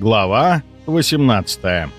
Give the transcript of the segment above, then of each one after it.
Глава 18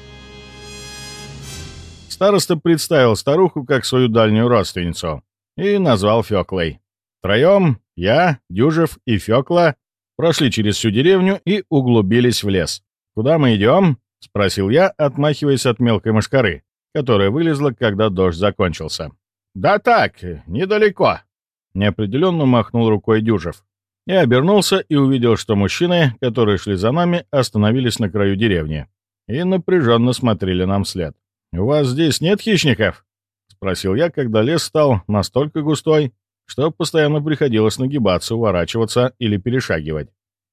Староста представил старуху как свою дальнюю родственницу и назвал Феклой. Втроем, я, Дюжев и Фекла, прошли через всю деревню и углубились в лес. «Куда мы идем?» — спросил я, отмахиваясь от мелкой мошкары, которая вылезла, когда дождь закончился. «Да так, недалеко», — неопределенно махнул рукой Дюжев. Я обернулся и увидел, что мужчины, которые шли за нами, остановились на краю деревни и напряженно смотрели нам вслед. «У вас здесь нет хищников?» — спросил я, когда лес стал настолько густой, что постоянно приходилось нагибаться, уворачиваться или перешагивать.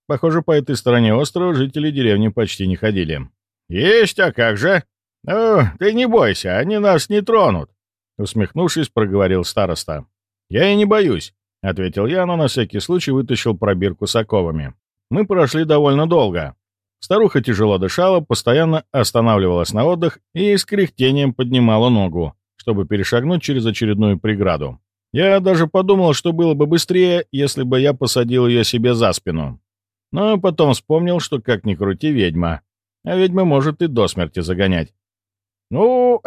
Похоже, по этой стороне острова жители деревни почти не ходили. «Есть, а как же? Ну, ты не бойся, они нас не тронут», — усмехнувшись, проговорил староста. «Я и не боюсь. — ответил я, но на всякий случай вытащил пробирку с оковами. Мы прошли довольно долго. Старуха тяжело дышала, постоянно останавливалась на отдых и с кряхтением поднимала ногу, чтобы перешагнуть через очередную преграду. Я даже подумал, что было бы быстрее, если бы я посадил ее себе за спину. Но потом вспомнил, что как ни крути ведьма, а ведьма может и до смерти загонять. «Ну,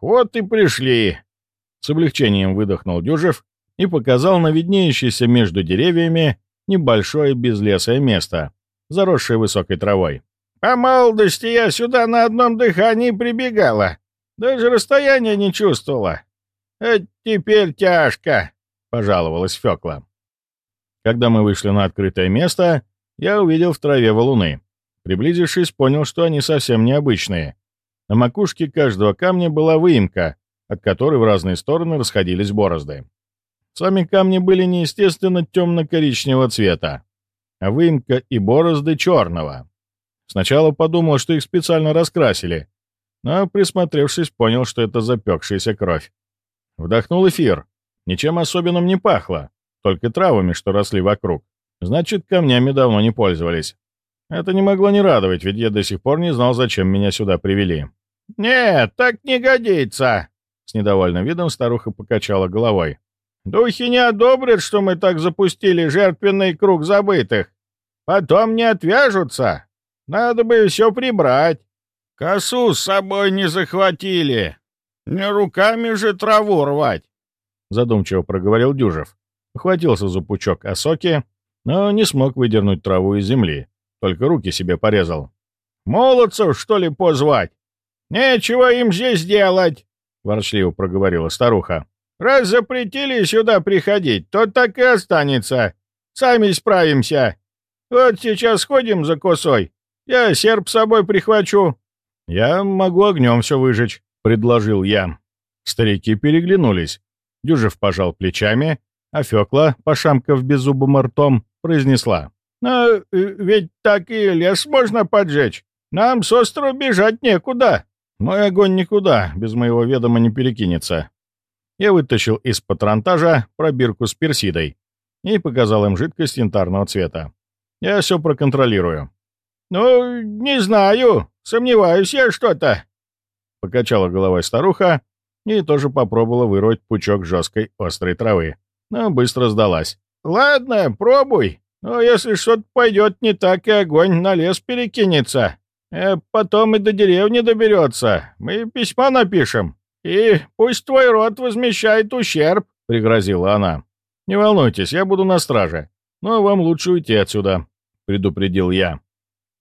вот и пришли», — с облегчением выдохнул Дюжев и показал на виднеющееся между деревьями небольшое безлесое место, заросшее высокой травой. «По молодости я сюда на одном дыхании прибегала. Даже расстояния не чувствовала. А теперь тяжко», — пожаловалась Фёкла. Когда мы вышли на открытое место, я увидел в траве валуны. Приблизившись, понял, что они совсем необычные. На макушке каждого камня была выемка, от которой в разные стороны расходились борозды. Сами камни были неестественно темно-коричневого цвета, а выемка и борозды черного. Сначала подумал, что их специально раскрасили, но, присмотревшись, понял, что это запекшаяся кровь. Вдохнул эфир. Ничем особенным не пахло, только травами, что росли вокруг. Значит, камнями давно не пользовались. Это не могло не радовать, ведь я до сих пор не знал, зачем меня сюда привели. «Нет, так не годится!» С недовольным видом старуха покачала головой. Духи не одобрят, что мы так запустили жертвенный круг забытых. Потом не отвяжутся. Надо бы все прибрать. Косу с собой не захватили. Не руками же траву рвать. Задумчиво проговорил Дюжев. Ухватился за пучок осоки, но не смог выдернуть траву из земли. Только руки себе порезал. «Молодцев, что ли, позвать? Нечего им здесь делать!» — ворчливо проговорила старуха. Раз запретили сюда приходить, то так и останется. Сами справимся. Вот сейчас сходим за косой. Я серп с собой прихвачу». «Я могу огнем все выжечь», — предложил я. Старики переглянулись. Дюжев пожал плечами, а Фёкла, пошамкав беззубым ртом, произнесла. «Но э, ведь так и лес можно поджечь. Нам с острова бежать некуда». «Мой огонь никуда, без моего ведома не перекинется», я вытащил из патронтажа пробирку с персидой и показал им жидкость янтарного цвета. Я все проконтролирую. «Ну, не знаю. Сомневаюсь я что-то». Покачала головой старуха и тоже попробовала вырвать пучок жесткой острой травы, но быстро сдалась. «Ладно, пробуй. Но если что-то пойдет не так, и огонь на лес перекинется. А потом и до деревни доберется. Мы письма напишем. «И пусть твой род возмещает ущерб», — пригрозила она. «Не волнуйтесь, я буду на страже, но вам лучше уйти отсюда», — предупредил я.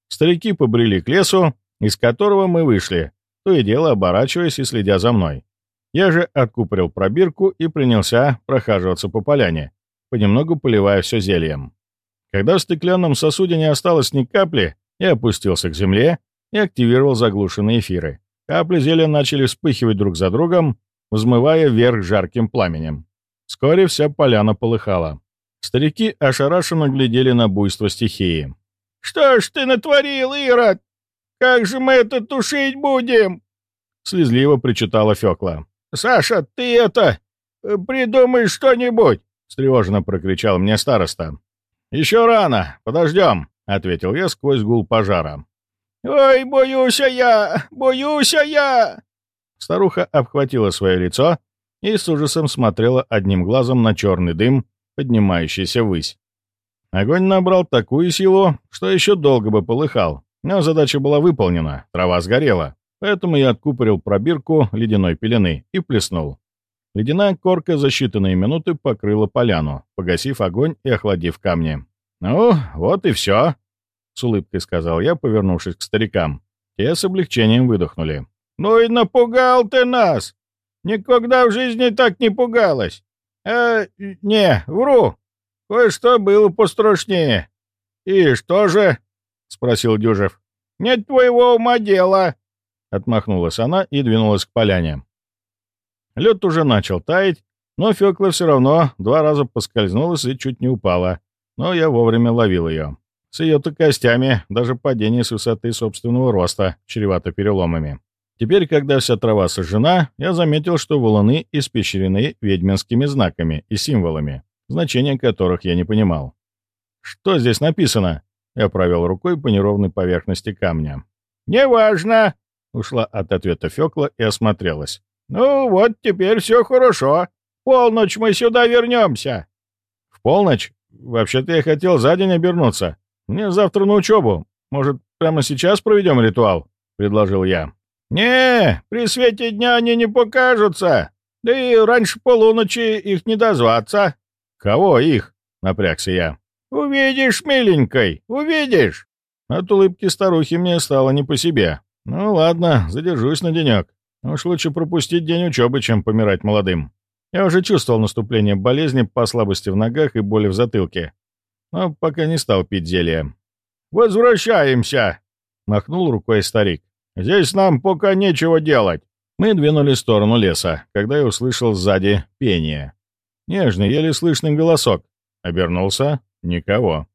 Старики побрели к лесу, из которого мы вышли, то и дело оборачиваясь и следя за мной. Я же откупорил пробирку и принялся прохаживаться по поляне, понемногу поливая все зельем. Когда в стеклянном сосуде не осталось ни капли, я опустился к земле и активировал заглушенные эфиры. Капли зелья начали вспыхивать друг за другом, взмывая вверх жарким пламенем. Вскоре вся поляна полыхала. Старики ошарашенно глядели на буйство стихии. «Что ж ты натворил, Ирод? Как же мы это тушить будем?» Слезливо причитала Фёкла. «Саша, ты это... придумай что-нибудь!» Встревоженно прокричал мне староста. «Еще рано, подождем», — ответил я сквозь гул пожара. «Ой, боюсь я! Боюсь я!» Старуха обхватила свое лицо и с ужасом смотрела одним глазом на черный дым, поднимающийся ввысь. Огонь набрал такую силу, что еще долго бы полыхал, Но задача была выполнена, трава сгорела, поэтому я откупорил пробирку ледяной пелены и плеснул. Ледяная корка за считанные минуты покрыла поляну, погасив огонь и охладив камни. «Ну, вот и все», — с улыбкой сказал я, повернувшись к старикам. Те с облегчением выдохнули. «Ну и напугал ты нас! Никогда в жизни так не пугалась! Э, не, вру! Кое-что было пострашнее!» «И что же?» — спросил Дюжев. «Нет твоего ума дела!» Отмахнулась она и двинулась к поляне. Лед уже начал таять, но Фёкла все равно два раза поскользнулась и чуть не упала. Но я вовремя ловил ее. С ее-то костями даже падение с высоты собственного роста чревато переломами. Теперь, когда вся трава сожжена, я заметил, что валуны испещрены ведьминскими знаками и символами, значения которых я не понимал. «Что здесь написано?» Я провел рукой по неровной поверхности камня. «Неважно!» — ушла от ответа Фёкла и осмотрелась. «Ну вот, теперь все хорошо. полночь мы сюда вернемся». «В полночь? Вообще-то я хотел за день обернуться. Мне завтра на учебу. Может, прямо сейчас проведем ритуал?» — предложил я. «Не, при свете дня они не покажутся. Да и раньше полуночи их не дозваться». «Кого их?» — напрягся я. «Увидишь, миленькой, увидишь!» От улыбки старухи мне стало не по себе. «Ну ладно, задержусь на денек. Уж лучше пропустить день учебы, чем помирать молодым. Я уже чувствовал наступление болезни по слабости в ногах и боли в затылке, но пока не стал пить зелье. «Возвращаемся!» — махнул рукой старик. «Здесь нам пока нечего делать». Мы двинулись в сторону леса, когда я услышал сзади пение. Нежный, еле слышный голосок. Обернулся — никого.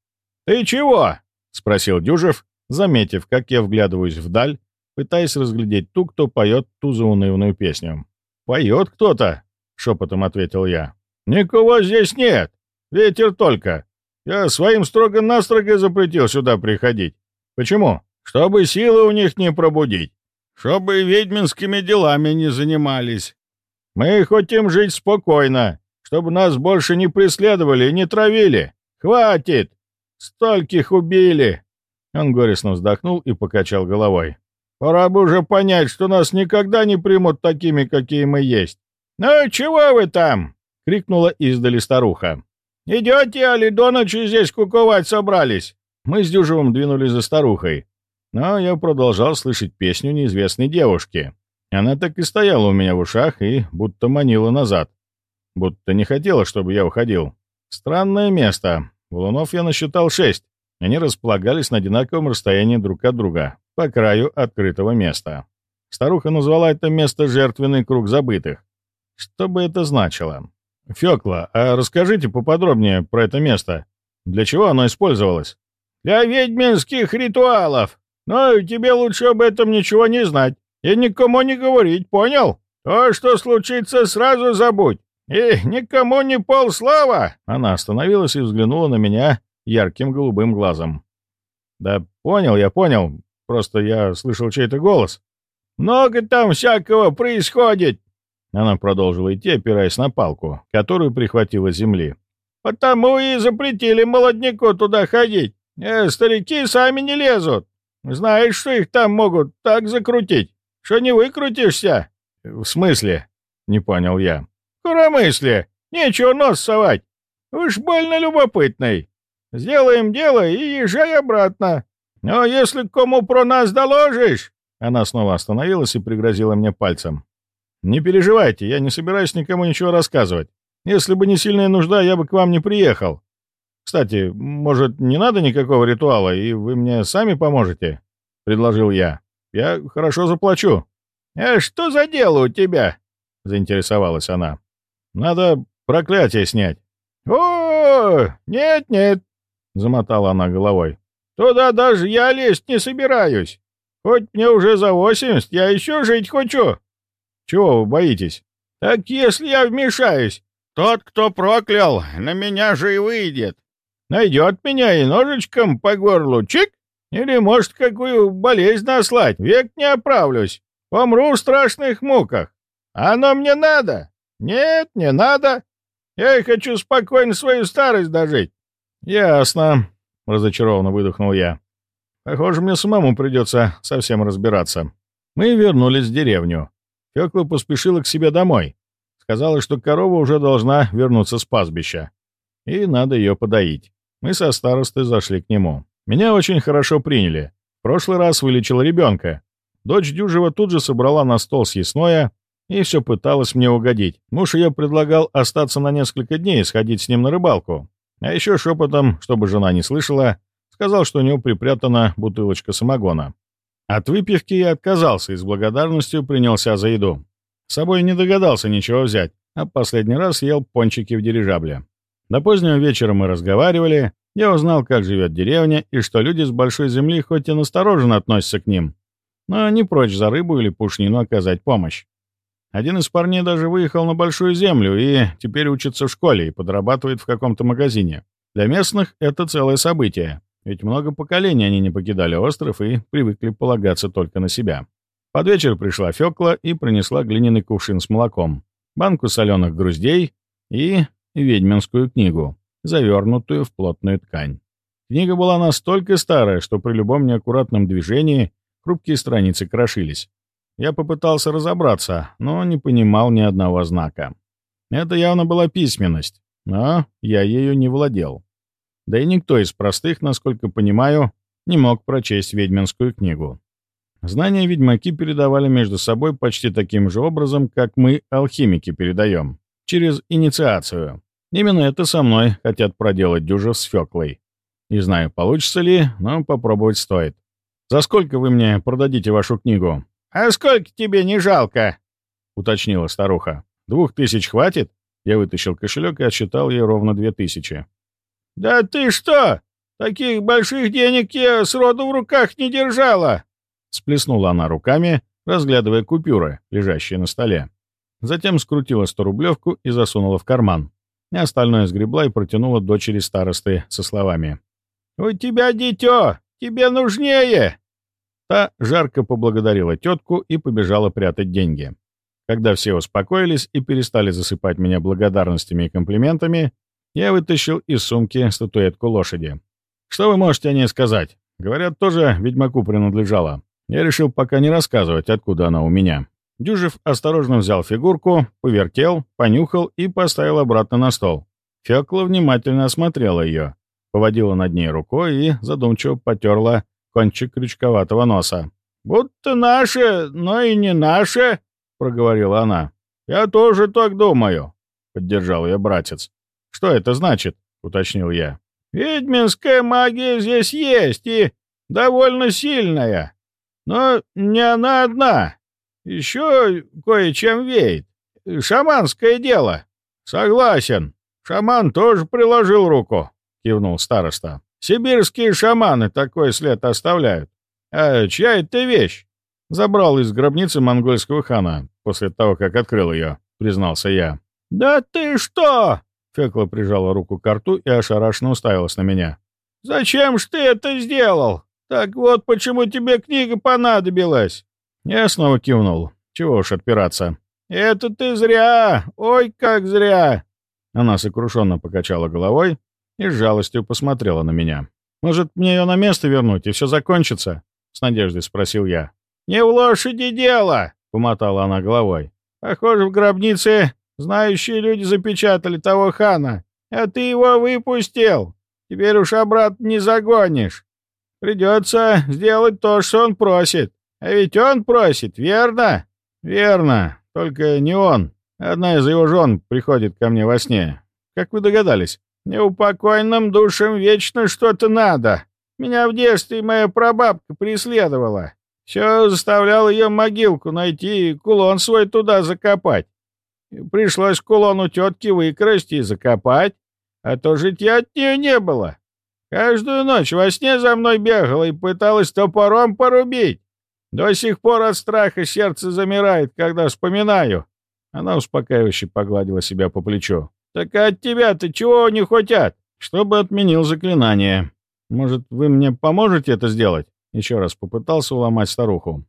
«Ты чего?» — спросил Дюжев, заметив, как я вглядываюсь вдаль пытаясь разглядеть ту, кто поет ту заунывную песню. «Поет кто-то», — шепотом ответил я. «Никого здесь нет. Ветер только. Я своим строго-настрого запретил сюда приходить. Почему? Чтобы силы у них не пробудить. Чтобы ведьминскими делами не занимались. Мы хотим жить спокойно, чтобы нас больше не преследовали и не травили. Хватит! Стольких убили!» Он горестно вздохнул и покачал головой. Пора бы уже понять, что нас никогда не примут такими, какие мы есть. «Ну, чего вы там?» — крикнула издали старуха. «Идете, али до ночи здесь куковать собрались?» Мы с Дюжевым двинулись за старухой, но я продолжал слышать песню неизвестной девушки. Она так и стояла у меня в ушах и будто манила назад. Будто не хотела, чтобы я уходил. Странное место. Валунов я насчитал шесть. Они располагались на одинаковом расстоянии друг от друга по краю открытого места. Старуха назвала это место «жертвенный круг забытых». Что бы это значило? «Фёкла, а расскажите поподробнее про это место. Для чего оно использовалось?» «Для ведьминских ритуалов. Но тебе лучше об этом ничего не знать и никому не говорить, понял? То, что случится, сразу забудь. И никому не полслава!» Она остановилась и взглянула на меня ярким голубым глазом. «Да понял, я понял. Просто я слышал чей-то голос. «Много там всякого происходит!» Она продолжила идти, опираясь на палку, которую прихватила земли. «Потому и запретили молодняку туда ходить. Э, старики сами не лезут. Знаешь, что их там могут так закрутить, что не выкрутишься?» «В смысле?» — не понял я. «Коромысле! Нечего нос совать. Уж больно любопытный. Сделаем дело и езжай обратно. «Но если кому про нас доложишь...» Она снова остановилась и пригрозила мне пальцем. «Не переживайте, я не собираюсь никому ничего рассказывать. Если бы не сильная нужда, я бы к вам не приехал. Кстати, может, не надо никакого ритуала, и вы мне сами поможете?» — предложил я. «Я хорошо заплачу». «А что за дело у тебя?» — заинтересовалась она. «Надо проклятие снять». «О, нет-нет», — замотала она головой. Туда даже я лезть не собираюсь. Хоть мне уже за восемьдесят, я еще жить хочу. Чего вы боитесь? Так если я вмешаюсь, тот, кто проклял, на меня же и выйдет. Найдет меня и ножичком по горлу чик, или, может, какую болезнь наслать, век не оправлюсь. Помру в страшных муках. Оно мне надо? Нет, не надо. Я хочу спокойно свою старость дожить. Ясно. — разочарованно выдохнул я. Похоже, мне самому придется совсем разбираться. Мы вернулись в деревню. Фёкла поспешила к себе домой. Сказала, что корова уже должна вернуться с пастбища. И надо ее подоить. Мы со старостой зашли к нему. Меня очень хорошо приняли. В прошлый раз вылечил ребенка. Дочь Дюжева тут же собрала на стол съестное и все пыталась мне угодить. Муж ее предлагал остаться на несколько дней и сходить с ним на рыбалку. А еще шепотом, чтобы жена не слышала, сказал, что у него припрятана бутылочка самогона. От выпивки я отказался и с благодарностью принялся за еду. С собой не догадался ничего взять, а последний раз ел пончики в дирижабле. До позднего вечера мы разговаривали, я узнал, как живет деревня, и что люди с большой земли хоть и настороженно относятся к ним, но не прочь за рыбу или пушнину оказать помощь. Один из парней даже выехал на большую землю и теперь учится в школе и подрабатывает в каком-то магазине. Для местных это целое событие, ведь много поколений они не покидали остров и привыкли полагаться только на себя. Под вечер пришла Фёкла и принесла глиняный кувшин с молоком, банку соленых груздей и ведьминскую книгу, завернутую в плотную ткань. Книга была настолько старая, что при любом неаккуратном движении хрупкие страницы крошились. Я попытался разобраться, но не понимал ни одного знака. Это явно была письменность, но я ею не владел. Да и никто из простых, насколько понимаю, не мог прочесть ведьминскую книгу. Знания ведьмаки передавали между собой почти таким же образом, как мы, алхимики, передаем, через инициацию. Именно это со мной хотят проделать Дюжев с Феклой. Не знаю, получится ли, но попробовать стоит. «За сколько вы мне продадите вашу книгу?» «А сколько тебе не жалко?» — уточнила старуха. «Двух тысяч хватит?» Я вытащил кошелек и отсчитал ей ровно две тысячи. «Да ты что? Таких больших денег я сроду в руках не держала!» Сплеснула она руками, разглядывая купюры, лежащие на столе. Затем скрутила сторублевку и засунула в карман. И остальное сгребла и протянула дочери старосты со словами. «У тебя дитё! Тебе нужнее!» Та жарко поблагодарила тетку и побежала прятать деньги. Когда все успокоились и перестали засыпать меня благодарностями и комплиментами, я вытащил из сумки статуэтку лошади. Что вы можете о ней сказать? Говорят, тоже ведьмаку принадлежала. Я решил пока не рассказывать, откуда она у меня. Дюжев осторожно взял фигурку, повертел, понюхал и поставил обратно на стол. Фёкла внимательно осмотрела ее, поводила над ней рукой и задумчиво потерла кончик крючковатого носа. «Будто наше, но и не наше», — проговорила она. «Я тоже так думаю», — поддержал ее братец. «Что это значит?» — уточнил я. «Ведьминская магия здесь есть и довольно сильная. Но не она одна. Еще кое-чем веет. Шаманское дело. Согласен. Шаман тоже приложил руку», — кивнул староста. Сибирские шаманы такой след оставляют. А чья это вещь? Забрал из гробницы монгольского хана после того, как открыл ее, признался я. «Да ты что?» Фекла прижала руку к рту и ошарашенно уставилась на меня. «Зачем ж ты это сделал? Так вот, почему тебе книга понадобилась?» Я снова кивнул. Чего уж отпираться. «Это ты зря! Ой, как зря!» Она сокрушенно покачала головой и с жалостью посмотрела на меня. «Может, мне ее на место вернуть, и все закончится?» — с надеждой спросил я. «Не в лошади дело!» — помотала она головой. «Похоже, в гробнице знающие люди запечатали того хана, а ты его выпустил. Теперь уж обратно не загонишь. Придется сделать то, что он просит. А ведь он просит, верно?» «Верно, только не он. Одна из его жен приходит ко мне во сне. Как вы догадались?» Неупокойным душам вечно что-то надо. Меня в детстве моя прабабка преследовала. Все заставлял ее могилку найти и кулон свой туда закопать. Пришлось кулон у тетки выкрасть и закопать, а то житья от нее не было. Каждую ночь во сне за мной бегала и пыталась топором порубить. До сих пор от страха сердце замирает, когда вспоминаю. Она успокаивающе погладила себя по плечу. «Так от тебя-то чего не хотят?» «Чтобы отменил заклинание. Может, вы мне поможете это сделать?» Еще раз попытался уломать старуху.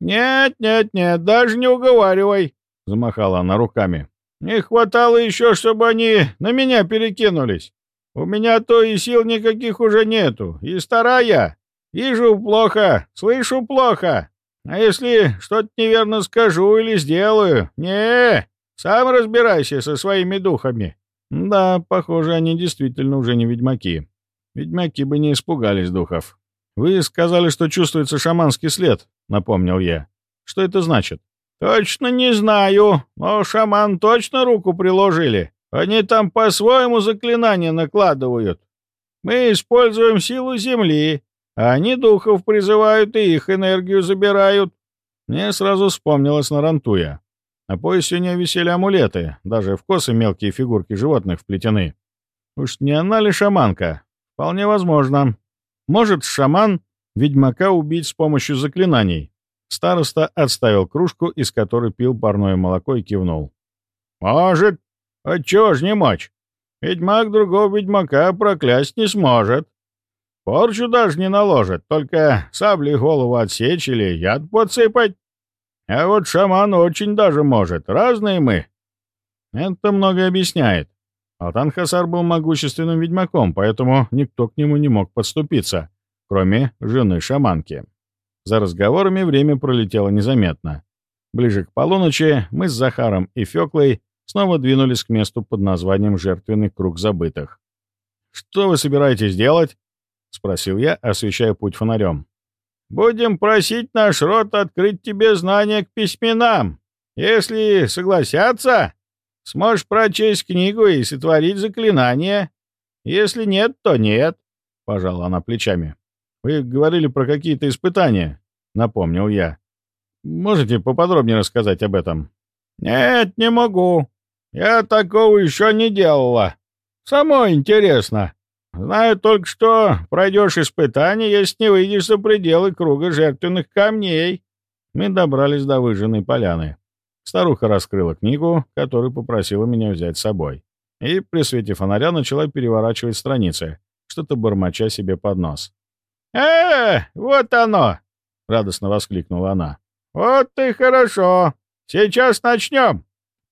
«Нет, нет, нет, даже не уговаривай!» Замахала она руками. «Не хватало еще, чтобы они на меня перекинулись. У меня то и сил никаких уже нету, и старая. Вижу плохо, слышу плохо. А если что-то неверно скажу или сделаю, не, сам разбирайся со своими духами». Да, похоже, они действительно уже не ведьмаки. Ведьмаки бы не испугались духов. «Вы сказали, что чувствуется шаманский след», — напомнил я. «Что это значит?» «Точно не знаю, но шаман точно руку приложили. Они там по-своему заклинания накладывают. Мы используем силу Земли, а они духов призывают и их энергию забирают». Мне сразу вспомнилось Нарантуя. На поясе у нее висели амулеты, даже в косы мелкие фигурки животных вплетены. Уж не она ли шаманка? Вполне возможно. Может, шаман ведьмака убить с помощью заклинаний? Староста отставил кружку, из которой пил парное молоко и кивнул. «Может. А чего ж не мочь? Ведьмак другого ведьмака проклясть не сможет. Порчу даже не наложит, только саблей голову отсечь или яд подсыпать. А вот шаман очень даже может. Разные мы». Это многое объясняет. Алтан Хасар был могущественным ведьмаком, поэтому никто к нему не мог подступиться, кроме жены шаманки. За разговорами время пролетело незаметно. Ближе к полуночи мы с Захаром и Феклой снова двинулись к месту под названием «Жертвенный круг забытых». «Что вы собираетесь делать?» — спросил я, освещая путь фонарем. «Будем просить наш род открыть тебе знания к письменам. Если согласятся, сможешь прочесть книгу и сотворить заклинание. Если нет, то нет», — пожала она плечами. «Вы говорили про какие-то испытания», — напомнил я. «Можете поподробнее рассказать об этом?» «Нет, не могу. Я такого еще не делала. Само интересно. Знаю только, что пройдешь испытание, если не выйдешь за пределы круга жертвенных камней». Мы добрались до выжженной поляны. Старуха раскрыла книгу, которую попросила меня взять с собой. И при свете фонаря начала переворачивать страницы, что-то бормоча себе под нос. «Э, вот оно!» — радостно воскликнула она. «Вот и хорошо! Сейчас начнем!»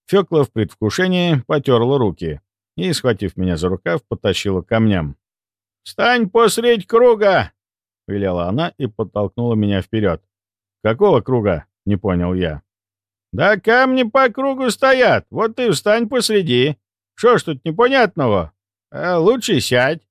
Фёкла в предвкушении потерла руки и, схватив меня за рукав, потащила к камням. «Стань посредь круга!» — велела она и подтолкнула меня вперед. «Какого круга?» — не понял я. «Да камни по кругу стоят, вот ты встань посреди. Что ж тут непонятного? А лучше сядь.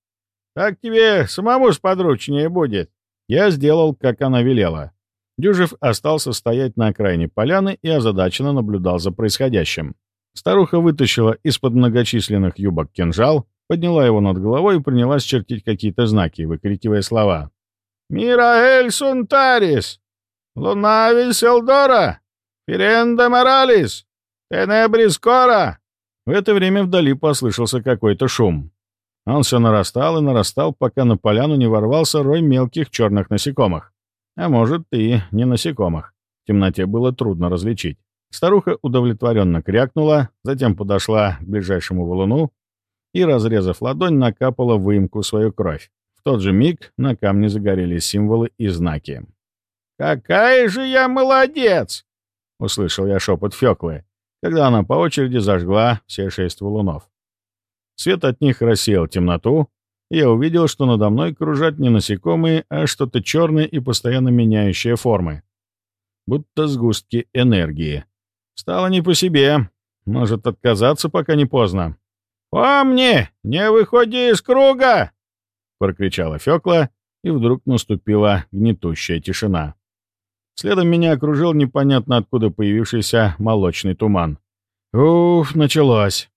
Так тебе самому сподручнее будет». Я сделал, как она велела. Дюжев остался стоять на окраине поляны и озадаченно наблюдал за происходящим. Старуха вытащила из-под многочисленных юбок кинжал, подняла его над головой и принялась чертить какие-то знаки, выкрикивая слова. «Мираэль Сунтарис! Лунавиль Селдора! Ференда Моралис! Тенебрис Кора!» В это время вдали послышался какой-то шум. Он все нарастал и нарастал, пока на поляну не ворвался рой мелких черных насекомых. А может, и не насекомых. В темноте было трудно различить. Старуха удовлетворенно крякнула, затем подошла к ближайшему валуну и, разрезав ладонь, накапала в выемку свою кровь. В тот же миг на камне загорелись символы и знаки. «Какая же я молодец!» — услышал я шепот Феклы, когда она по очереди зажгла все шесть валунов. Свет от них рассеял темноту, и я увидел, что надо мной кружат не насекомые, а что-то черное и постоянно меняющее формы. Будто сгустки энергии. Стало не по себе. Может, отказаться, пока не поздно. «Помни, не выходи из круга!» — прокричала Фёкла, и вдруг наступила гнетущая тишина. Следом меня окружил непонятно откуда появившийся молочный туман. Уф, началось.